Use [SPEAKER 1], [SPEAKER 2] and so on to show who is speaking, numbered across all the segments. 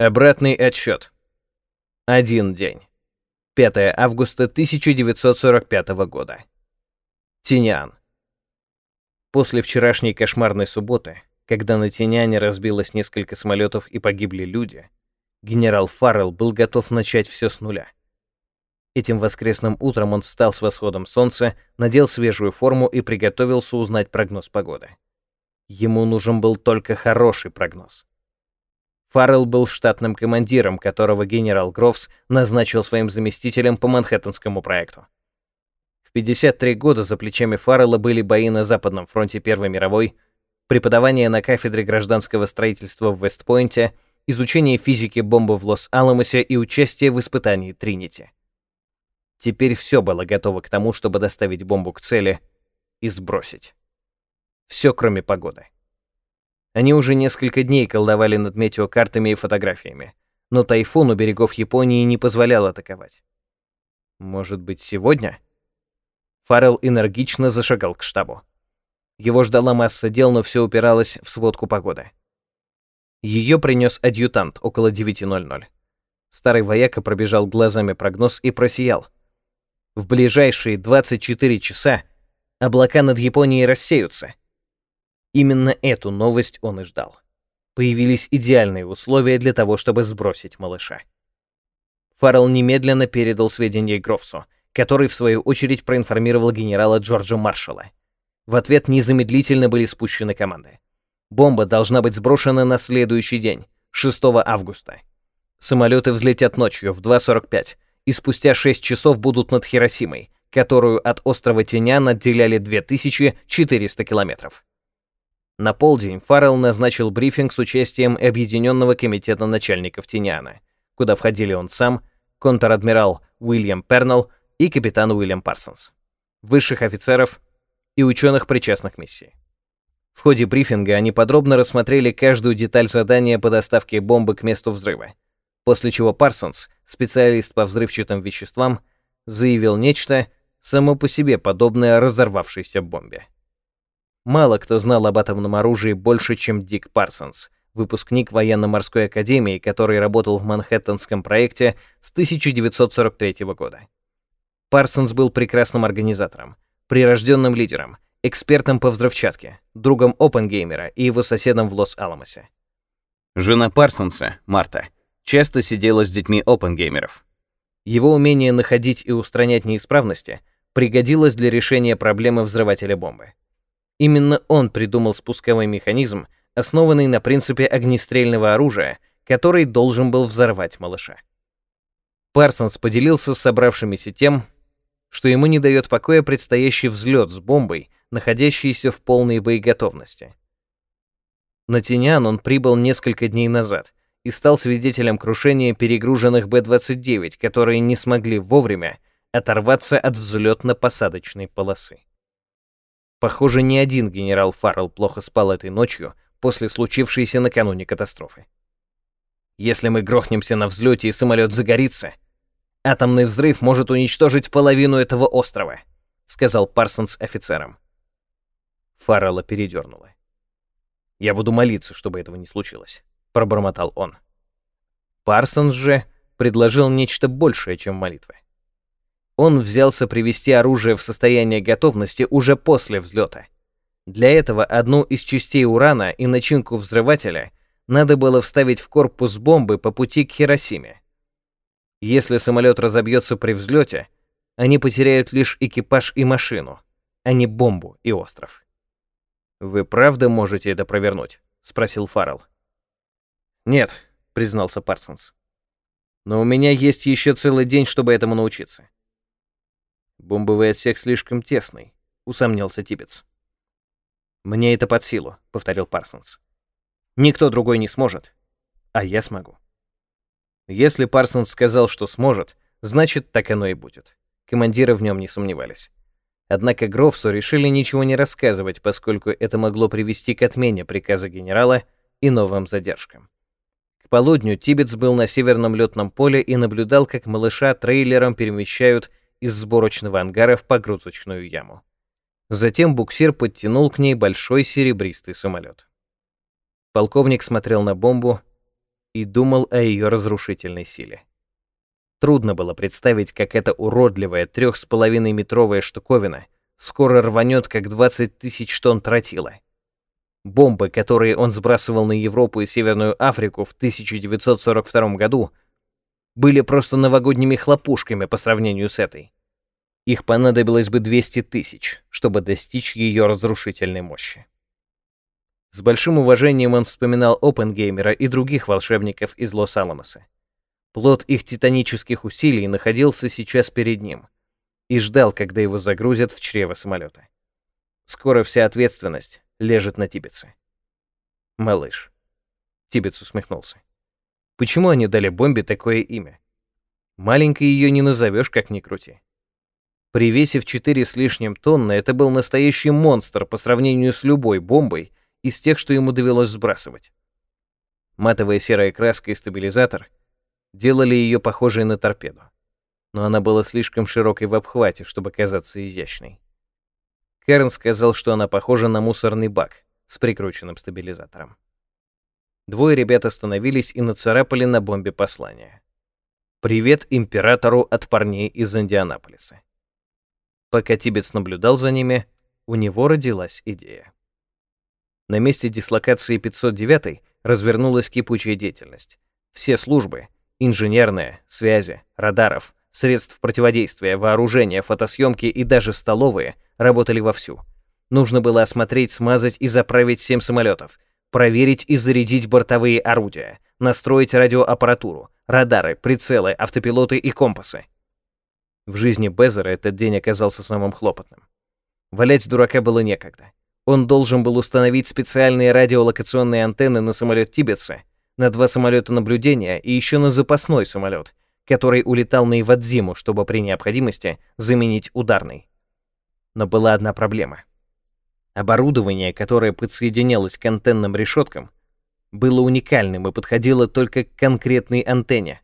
[SPEAKER 1] Обратный отсчет. Один день. 5 августа 1945 года. Тинян. После вчерашней кошмарной субботы, когда на Тиняне разбилось несколько самолетов и погибли люди, генерал Фаррелл был готов начать все с нуля. Этим воскресным утром он встал с восходом солнца, надел свежую форму и приготовился узнать прогноз погоды. Ему нужен был только хороший прогноз. Фаррелл был штатным командиром, которого генерал Грофс назначил своим заместителем по Манхэттенскому проекту. В 53 года за плечами Фаррелла были бои на Западном фронте Первой мировой, преподавание на кафедре гражданского строительства в Вестпойнте, изучение физики бомбы в Лос-Аламосе и участие в испытании Тринити. Теперь все было готово к тому, чтобы доставить бомбу к цели и сбросить. Все, кроме погоды. Они уже несколько дней колдовали над метеокартами и фотографиями, но тайфун у берегов Японии не позволял атаковать. Может быть, сегодня? Фаррелл энергично зашагал к штабу. Его ждала масса дел, но все упиралось в сводку погоды. Ее принес адъютант около 9.00. Старый вояка пробежал глазами прогноз и просиял. В ближайшие 24 часа облака над Японией рассеются, Именно эту новость он и ждал. Появились идеальные условия для того, чтобы сбросить малыша. Фаррелл немедленно передал сведения Грофсу, который, в свою очередь, проинформировал генерала Джорджа Маршалла. В ответ незамедлительно были спущены команды. Бомба должна быть сброшена на следующий день, 6 августа. Самолеты взлетят ночью в 2.45 и спустя 6 часов будут над Хиросимой, которую от острова Тенян отделяли 2400 километров. На полдень Фаррелл назначил брифинг с участием Объединенного комитета начальников Тиниана, куда входили он сам, контр-адмирал Уильям Пернелл и капитан Уильям Парсонс, высших офицеров и ученых, причастных к миссии. В ходе брифинга они подробно рассмотрели каждую деталь задания по доставке бомбы к месту взрыва, после чего Парсонс, специалист по взрывчатым веществам, заявил нечто, само по себе подобное разорвавшейся бомбе. Мало кто знал об атомном оружии больше, чем Дик Парсонс, выпускник военно-морской академии, который работал в Манхэттенском проекте с 1943 года. Парсонс был прекрасным организатором, прирожденным лидером, экспертом по взрывчатке, другом Оппенгеймера и его соседом в Лос-Аламосе. Жена Парсонса, Марта, часто сидела с детьми Опенгеймеров. Его умение находить и устранять неисправности пригодилось для решения проблемы взрывателя бомбы. Именно он придумал спусковой механизм, основанный на принципе огнестрельного оружия, который должен был взорвать малыша. Парсонс поделился с собравшимися тем, что ему не дает покоя предстоящий взлет с бомбой, находящейся в полной боеготовности. На Тинян он прибыл несколько дней назад и стал свидетелем крушения перегруженных Б-29, которые не смогли вовремя оторваться от взлетно-посадочной полосы. Похоже, ни один генерал Фаррелл плохо спал этой ночью после случившейся накануне катастрофы. Если мы грохнемся на взлете и самолет загорится, атомный взрыв может уничтожить половину этого острова, сказал Парсонс офицерам. Фаррелла передернула. Я буду молиться, чтобы этого не случилось, пробормотал он. Парсонс же предложил нечто большее, чем молитвы он взялся привести оружие в состояние готовности уже после взлета. Для этого одну из частей урана и начинку взрывателя надо было вставить в корпус бомбы по пути к Хиросиме. Если самолет разобьется при взлете, они потеряют лишь экипаж и машину, а не бомбу и остров. «Вы правда можете это провернуть?» — спросил Фаррелл. «Нет», — признался Парсонс. «Но у меня есть еще целый день, чтобы этому научиться. Бомбовый отсек слишком тесный, усомнился Тибетс. Мне это под силу, повторил Парсонс. Никто другой не сможет, а я смогу. Если Парсонс сказал, что сможет, значит, так оно и будет. Командиры в нем не сомневались. Однако Грофсу решили ничего не рассказывать, поскольку это могло привести к отмене приказа генерала и новым задержкам. К полудню Тибетс был на северном летном поле и наблюдал, как малыша трейлером перемещают из сборочного ангара в погрузочную яму. Затем буксир подтянул к ней большой серебристый самолет. Полковник смотрел на бомбу и думал о ее разрушительной силе. Трудно было представить, как эта уродливая трех с половиной метровая штуковина скоро рванет, как 20 тысяч тонн тротила. Бомбы, которые он сбрасывал на Европу и Северную Африку в 1942 году, были просто новогодними хлопушками по сравнению с этой. Их понадобилось бы 200 тысяч, чтобы достичь ее разрушительной мощи. С большим уважением он вспоминал Опенгеймера и других волшебников из Лос-Аламоса. Плод их титанических усилий находился сейчас перед ним и ждал, когда его загрузят в чрево самолета. Скоро вся ответственность лежит на Тибетсе. Малыш. Тибетс усмехнулся. Почему они дали бомбе такое имя? Маленькой ее не назовешь, как ни крути. При весе в 4 с лишним тонны это был настоящий монстр по сравнению с любой бомбой из тех, что ему довелось сбрасывать. Матовая серая краска и стабилизатор делали ее похожей на торпеду. Но она была слишком широкой в обхвате, чтобы казаться изящной. Керн сказал, что она похожа на мусорный бак с прикрученным стабилизатором. Двое ребят остановились и нацарапали на бомбе послание. «Привет императору от парней из Индианаполиса». Пока Тибетс наблюдал за ними, у него родилась идея. На месте дислокации 509 развернулась кипучая деятельность. Все службы, инженерные, связи, радаров, средств противодействия, вооружения, фотосъемки и даже столовые работали вовсю. Нужно было осмотреть, смазать и заправить семь самолетов, проверить и зарядить бортовые орудия, настроить радиоаппаратуру, радары, прицелы, автопилоты и компасы. В жизни Безера этот день оказался самым хлопотным. Валять дурака было некогда. Он должен был установить специальные радиолокационные антенны на самолет Тибетса, на два самолета наблюдения и еще на запасной самолет, который улетал на Ивадзиму, чтобы при необходимости заменить ударный. Но была одна проблема. Оборудование, которое подсоединялось к антенным решеткам, было уникальным и подходило только к конкретной антенне.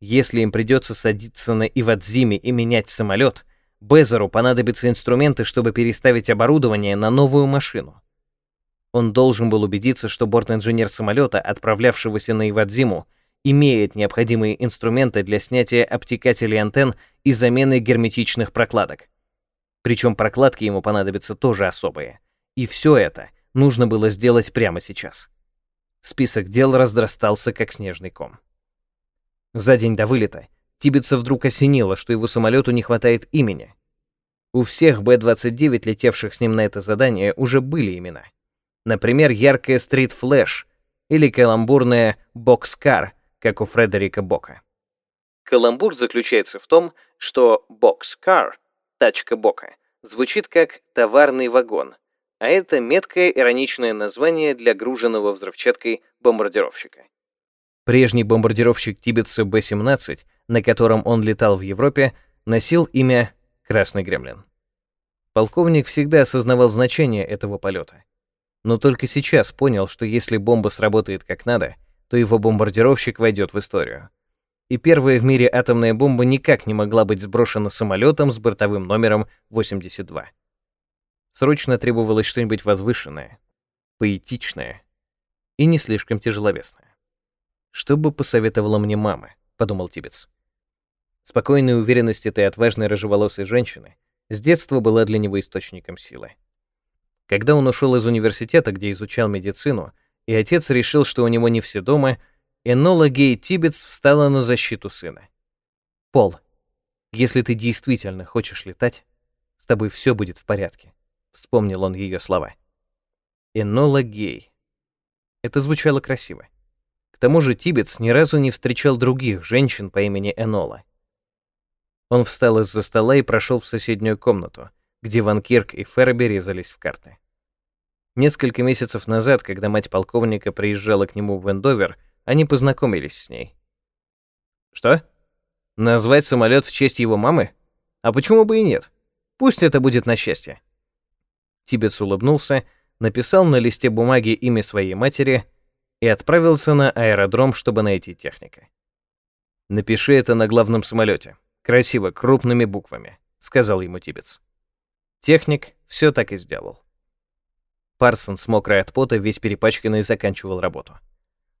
[SPEAKER 1] Если им придется садиться на Ивадзиме и менять самолет, Безеру понадобятся инструменты, чтобы переставить оборудование на новую машину. Он должен был убедиться, что борт-инженер самолета, отправлявшегося на Ивадзиму, имеет необходимые инструменты для снятия обтекателей антенн и замены герметичных прокладок. Причем прокладки ему понадобятся тоже особые. И все это нужно было сделать прямо сейчас. Список дел раздрастался, как снежный ком. За день до вылета Тибетса вдруг осенило, что его самолету не хватает имени. У всех Б-29, летевших с ним на это задание, уже были имена. Например, яркая Стрит Флэш или каламбурная Бокскар, как у Фредерика Бока. Каламбур заключается в том, что Бокскар, тачка Бока, звучит как «товарный вагон», а это меткое ироничное название для груженного взрывчаткой бомбардировщика. Прежний бомбардировщик Тибетса Б-17, на котором он летал в Европе, носил имя «Красный Гремлин». Полковник всегда осознавал значение этого полета. Но только сейчас понял, что если бомба сработает как надо, то его бомбардировщик войдет в историю. И первая в мире атомная бомба никак не могла быть сброшена самолетом с бортовым номером 82. Срочно требовалось что-нибудь возвышенное, поэтичное и не слишком тяжеловесное. «Что бы посоветовала мне мама?» — подумал Тибетс. Спокойная уверенность этой отважной рыжеволосой женщины с детства была для него источником силы. Когда он ушел из университета, где изучал медицину, и отец решил, что у него не все дома, Энола Гей Тибетс встала на защиту сына. «Пол, если ты действительно хочешь летать, с тобой все будет в порядке», — вспомнил он ее слова. Энола Гей. Это звучало красиво. К тому же Тибетс ни разу не встречал других женщин по имени Энола. Он встал из-за стола и прошел в соседнюю комнату, где Ван Кирк и Ферби резались в карты. Несколько месяцев назад, когда мать полковника приезжала к нему в Эндовер, они познакомились с ней. Что? Назвать самолет в честь его мамы? А почему бы и нет? Пусть это будет на счастье. Тибетс улыбнулся, написал на листе бумаги имя своей матери и отправился на аэродром, чтобы найти техника. «Напиши это на главном самолете, красиво, крупными буквами», — сказал ему Тибетс. Техник все так и сделал. Парсон, мокрый от пота, весь перепачканный, заканчивал работу.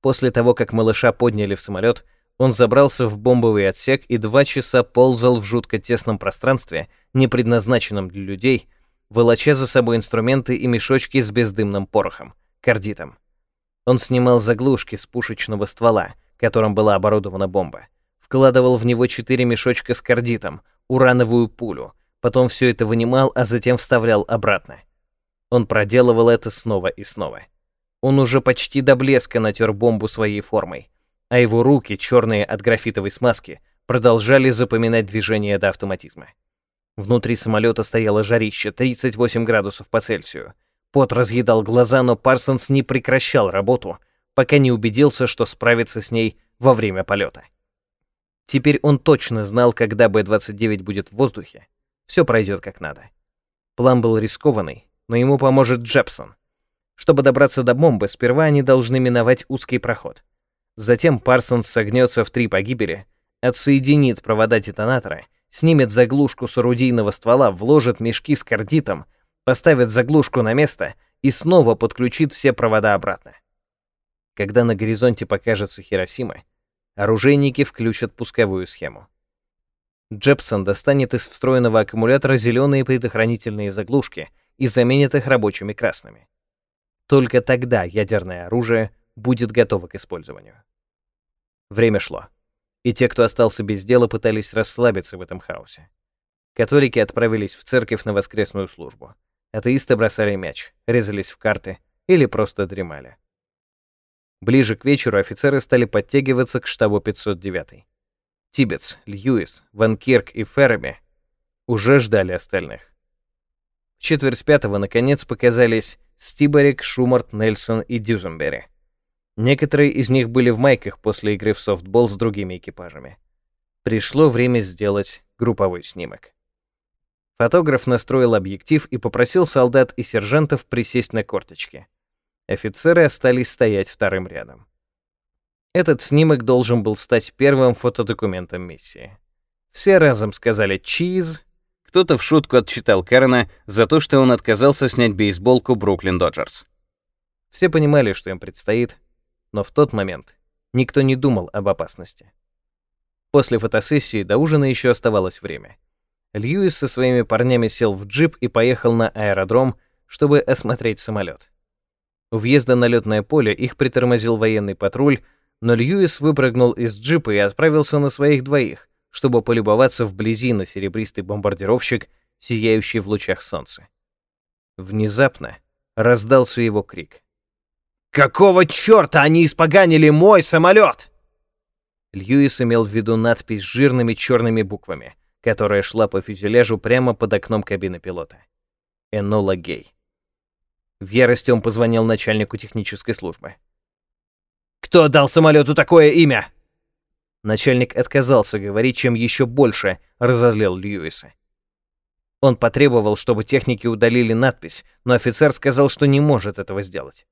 [SPEAKER 1] После того, как малыша подняли в самолет, он забрался в бомбовый отсек и два часа ползал в жутко тесном пространстве, не предназначенном для людей, волоча за собой инструменты и мешочки с бездымным порохом, кардитом. Он снимал заглушки с пушечного ствола, которым была оборудована бомба, вкладывал в него четыре мешочка с кардитом, урановую пулю, потом все это вынимал, а затем вставлял обратно. Он проделывал это снова и снова. Он уже почти до блеска натер бомбу своей формой, а его руки, черные от графитовой смазки, продолжали запоминать движение до автоматизма. Внутри самолета стояло жарище 38 градусов по Цельсию. Пот разъедал глаза, но Парсонс не прекращал работу, пока не убедился, что справится с ней во время полета. Теперь он точно знал, когда Б-29 будет в воздухе. Все пройдет как надо. План был рискованный, но ему поможет Джепсон. Чтобы добраться до бомбы, сперва они должны миновать узкий проход. Затем Парсонс согнется в три погибели, отсоединит провода детонатора, снимет заглушку с орудийного ствола, вложит мешки с кардитом, поставит заглушку на место и снова подключит все провода обратно. Когда на горизонте покажется Хиросима, оружейники включат пусковую схему. Джепсон достанет из встроенного аккумулятора зеленые предохранительные заглушки и заменит их рабочими красными. Только тогда ядерное оружие будет готово к использованию. Время шло, и те, кто остался без дела, пытались расслабиться в этом хаосе. Католики отправились в церковь на воскресную службу. Атеисты бросали мяч, резались в карты или просто дремали. Ближе к вечеру офицеры стали подтягиваться к штабу 509. Тибетс, Льюис, Ван Кирк и Феррами уже ждали остальных. В четверть пятого, наконец, показались Стиборик, Шумарт, Нельсон и Дюзенбери. Некоторые из них были в майках после игры в софтбол с другими экипажами. Пришло время сделать групповой снимок. Фотограф настроил объектив и попросил солдат и сержантов присесть на корточки. Офицеры остались стоять вторым рядом. Этот снимок должен был стать первым фотодокументом миссии. Все разом сказали «чиз», кто-то в шутку отчитал Карена за то, что он отказался снять бейсболку Бруклин Доджерс. Все понимали, что им предстоит, но в тот момент никто не думал об опасности. После фотосессии до ужина еще оставалось время. Льюис со своими парнями сел в джип и поехал на аэродром, чтобы осмотреть самолет. У въезда на летное поле их притормозил военный патруль, но Льюис выпрыгнул из джипа и отправился на своих двоих, чтобы полюбоваться вблизи на серебристый бомбардировщик, сияющий в лучах солнца. Внезапно раздался его крик. «Какого чёрта они испоганили мой самолет?» Льюис имел в виду надпись с жирными черными буквами, которая шла по фюзеляжу прямо под окном кабины пилота. Энола Гей. В ярости он позвонил начальнику технической службы. «Кто дал самолету такое имя?» Начальник отказался говорить, чем еще больше разозлил Льюиса. Он потребовал, чтобы техники удалили надпись, но офицер сказал, что не может этого сделать.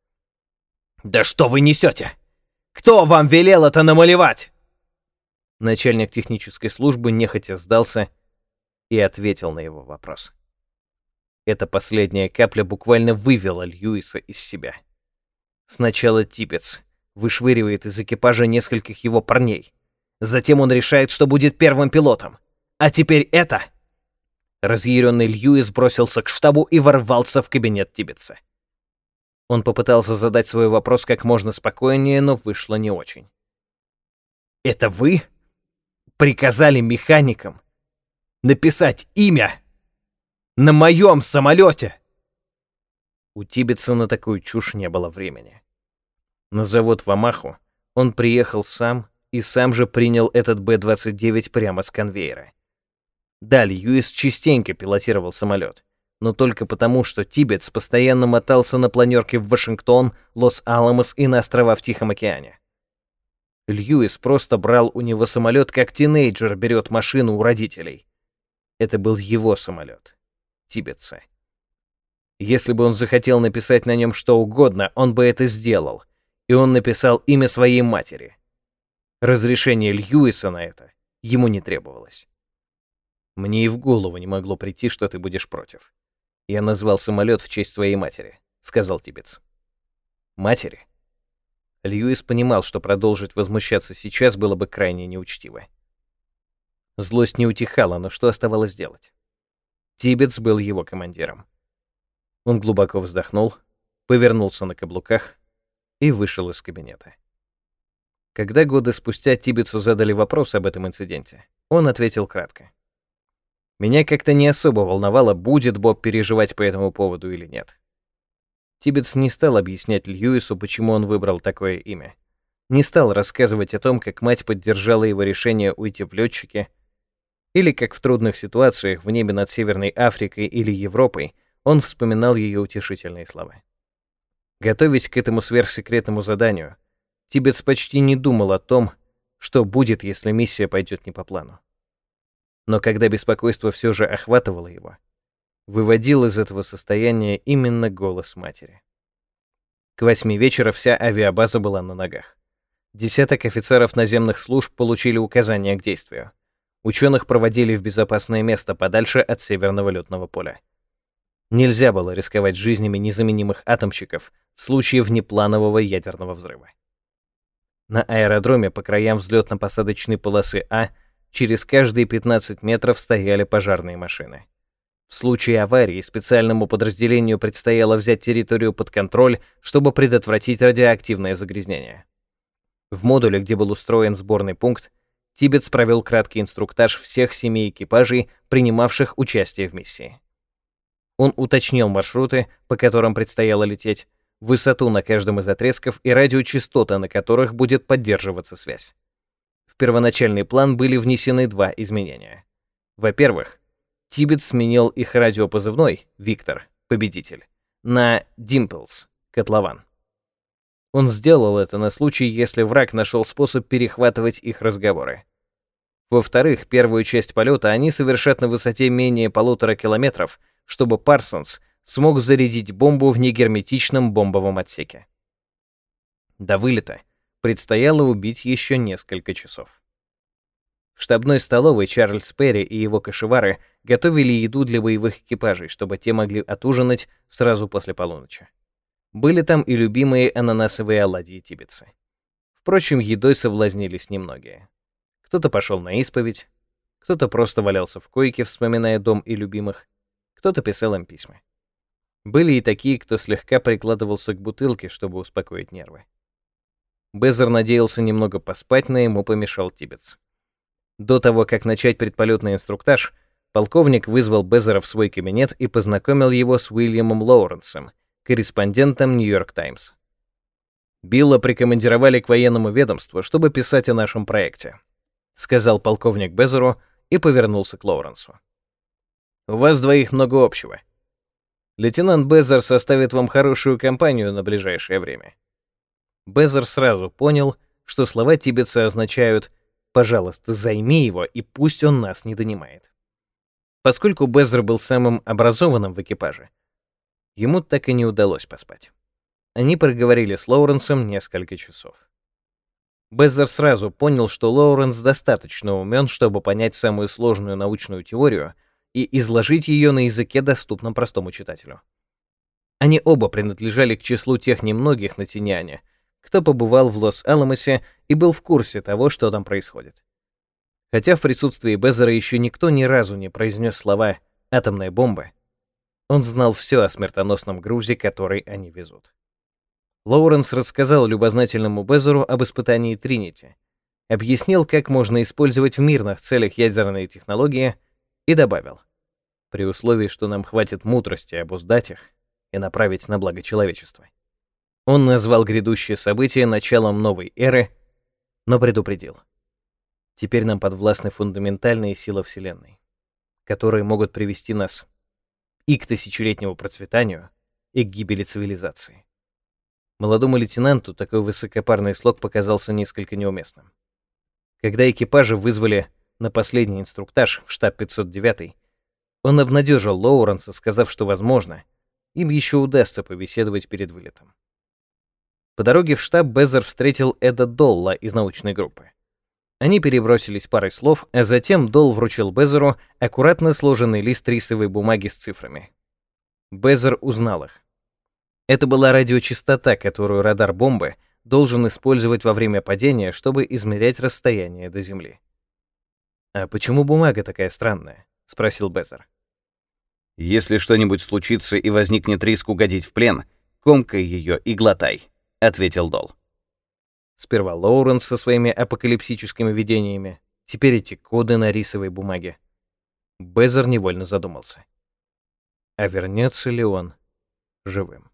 [SPEAKER 1] «Да что вы несете? Кто вам велел это намалевать?» Начальник технической службы нехотя сдался и ответил на его вопрос. Эта последняя капля буквально вывела Льюиса из себя. Сначала Тибетс вышвыривает из экипажа нескольких его парней. Затем он решает, что будет первым пилотом. А теперь это... Разъяренный Льюис бросился к штабу и ворвался в кабинет Тибетса. Он попытался задать свой вопрос как можно спокойнее, но вышло не очень. «Это вы приказали механикам написать имя на моем самолете?» У Тибетса на такую чушь не было времени. На завод в Амаху он приехал сам и сам же принял этот Б-29 прямо с конвейера. Далее Льюис частенько пилотировал самолет но только потому, что Тибетс постоянно мотался на планерки в Вашингтон, Лос-Аламос и на острова в Тихом океане. Льюис просто брал у него самолет, как тинейджер берет машину у родителей. Это был его самолет. Тибетса. Если бы он захотел написать на нем что угодно, он бы это сделал. И он написал имя своей матери. Разрешение Льюиса на это ему не требовалось. Мне и в голову не могло прийти, что ты будешь против. «Я назвал самолет в честь своей матери», — сказал Тибец. «Матери?» Льюис понимал, что продолжить возмущаться сейчас было бы крайне неучтиво. Злость не утихала, но что оставалось делать? Тибетс был его командиром. Он глубоко вздохнул, повернулся на каблуках и вышел из кабинета. Когда годы спустя Тибетсу задали вопрос об этом инциденте, он ответил кратко. Меня как-то не особо волновало, будет Боб переживать по этому поводу или нет. Тибетс не стал объяснять Льюису, почему он выбрал такое имя. Не стал рассказывать о том, как мать поддержала его решение уйти в летчики, или как в трудных ситуациях в небе над Северной Африкой или Европой он вспоминал ее утешительные слова. Готовясь к этому сверхсекретному заданию, Тибетс почти не думал о том, что будет, если миссия пойдет не по плану. Но когда беспокойство все же охватывало его, выводил из этого состояния именно голос матери. К восьми вечера вся авиабаза была на ногах. Десяток офицеров наземных служб получили указания к действию. Ученых проводили в безопасное место подальше от северного летного поля. Нельзя было рисковать жизнями незаменимых атомщиков в случае внепланового ядерного взрыва. На аэродроме по краям взлетно-посадочной полосы А через каждые 15 метров стояли пожарные машины. В случае аварии специальному подразделению предстояло взять территорию под контроль, чтобы предотвратить радиоактивное загрязнение. В модуле, где был устроен сборный пункт, Тибетс провел краткий инструктаж всех семи экипажей, принимавших участие в миссии. Он уточнил маршруты, по которым предстояло лететь, высоту на каждом из отрезков и радиочастоты, на которых будет поддерживаться связь. В первоначальный план были внесены два изменения. Во-первых, Тибет сменил их радиопозывной «Виктор», победитель, на «Димплс», котлован. Он сделал это на случай, если враг нашел способ перехватывать их разговоры. Во-вторых, первую часть полета они совершат на высоте менее полутора километров, чтобы Парсонс смог зарядить бомбу в негерметичном бомбовом отсеке. До вылета предстояло убить еще несколько часов. В штабной столовой Чарльз Перри и его кошевары готовили еду для боевых экипажей, чтобы те могли отужинать сразу после полуночи. Были там и любимые ананасовые оладьи тибетцы. Впрочем, едой соблазнились немногие. Кто-то пошел на исповедь, кто-то просто валялся в койке, вспоминая дом и любимых, кто-то писал им письма. Были и такие, кто слегка прикладывался к бутылке, чтобы успокоить нервы. Безер надеялся немного поспать, но ему помешал тибетц. До того, как начать предполетный инструктаж, полковник вызвал Безера в свой кабинет и познакомил его с Уильямом Лоуренсом, корреспондентом Нью-Йорк Таймс. Билла прикомандировали к военному ведомству, чтобы писать о нашем проекте, сказал полковник Безеру и повернулся к Лоуренсу. У вас двоих много общего. Лейтенант Безер составит вам хорошую компанию на ближайшее время. Безер сразу понял, что слова тибетца означают Пожалуйста, займи его, и пусть он нас не донимает. Поскольку Безер был самым образованным в экипаже, ему так и не удалось поспать. Они проговорили с Лоуренсом несколько часов. Безер сразу понял, что Лоуренс достаточно умен, чтобы понять самую сложную научную теорию и изложить ее на языке, доступном простому читателю. Они оба принадлежали к числу тех немногих на Тиняне, кто побывал в Лос-Аламосе и был в курсе того, что там происходит. Хотя в присутствии Безера еще никто ни разу не произнес слова «атомная бомба», он знал все о смертоносном грузе, который они везут. Лоуренс рассказал любознательному Безеру об испытании Тринити, объяснил, как можно использовать в мирных целях ядерные технологии и добавил, при условии, что нам хватит мудрости обуздать их и направить на благо человечества. Он назвал грядущее событие началом новой эры, но предупредил. Теперь нам подвластны фундаментальные силы Вселенной, которые могут привести нас и к тысячелетнему процветанию, и к гибели цивилизации. Молодому лейтенанту такой высокопарный слог показался несколько неуместным. Когда экипажи вызвали на последний инструктаж в штаб 509, он обнадежил Лоуренса, сказав, что, возможно, им еще удастся побеседовать перед вылетом. По дороге в штаб Безер встретил Эда Долла из научной группы. Они перебросились парой слов, а затем Долл вручил Безеру аккуратно сложенный лист рисовой бумаги с цифрами. Безер узнал их. Это была радиочастота, которую радар бомбы должен использовать во время падения, чтобы измерять расстояние до Земли. «А почему бумага такая странная?» — спросил Безер.
[SPEAKER 2] «Если что-нибудь случится и возникнет риск угодить в плен, комкай ее и глотай», — ответил Дол.
[SPEAKER 1] Сперва Лоуренс со своими апокалипсическими видениями, теперь эти коды на рисовой бумаге. Безер невольно задумался. А вернется ли он живым?